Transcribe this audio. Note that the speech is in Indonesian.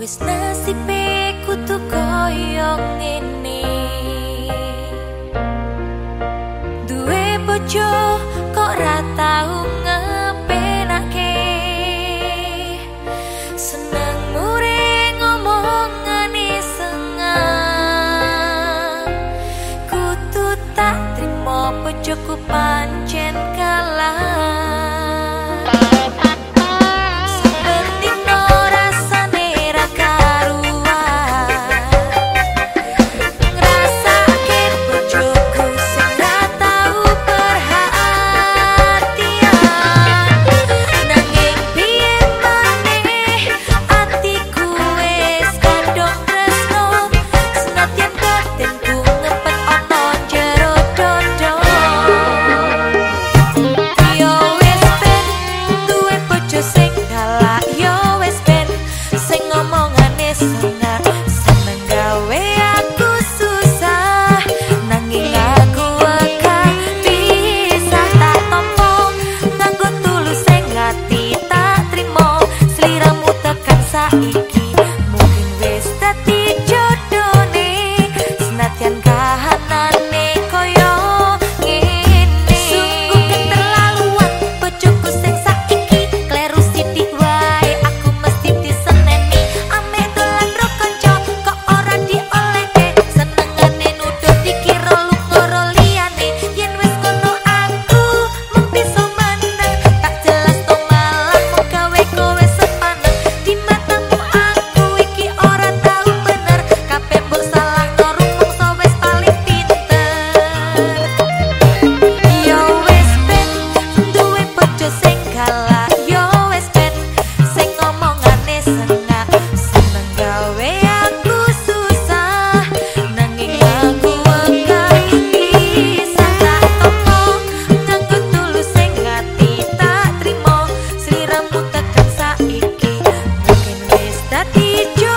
Wis nasibe kutu koyo ngene. Duwe bojo kok ra tau ngepenake? Seneng mure ngomongane sengah. Kutu tak trimo bojoku pa 你就。